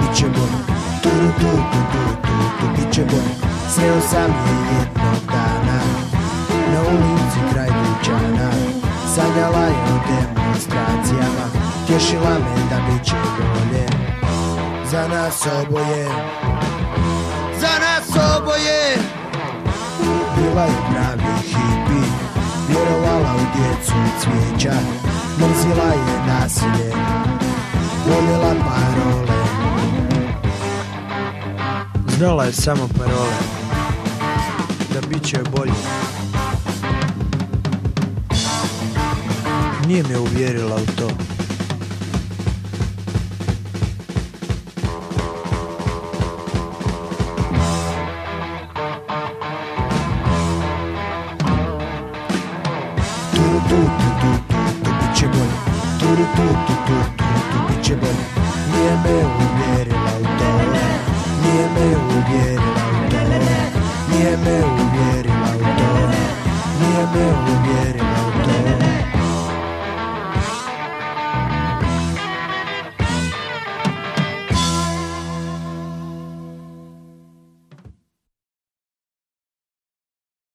bit će bolje bit će bolje Sreo sam je jednog dana Na ulici kraj dućana Sanjala je o demonstracijama Tješila me da bit će bolje Za nas oboje Za nas oboje Bila je pravi hipi Vjerovala u djecu cvijeća Mrzila je nasilje Voljela parole Znala je samo parole Da bit će bolje Nije me uvjerila u to tu tu tu tu tu bit će bolje Turu tu tu tu tu tu bit će bolje Nije me uvjerila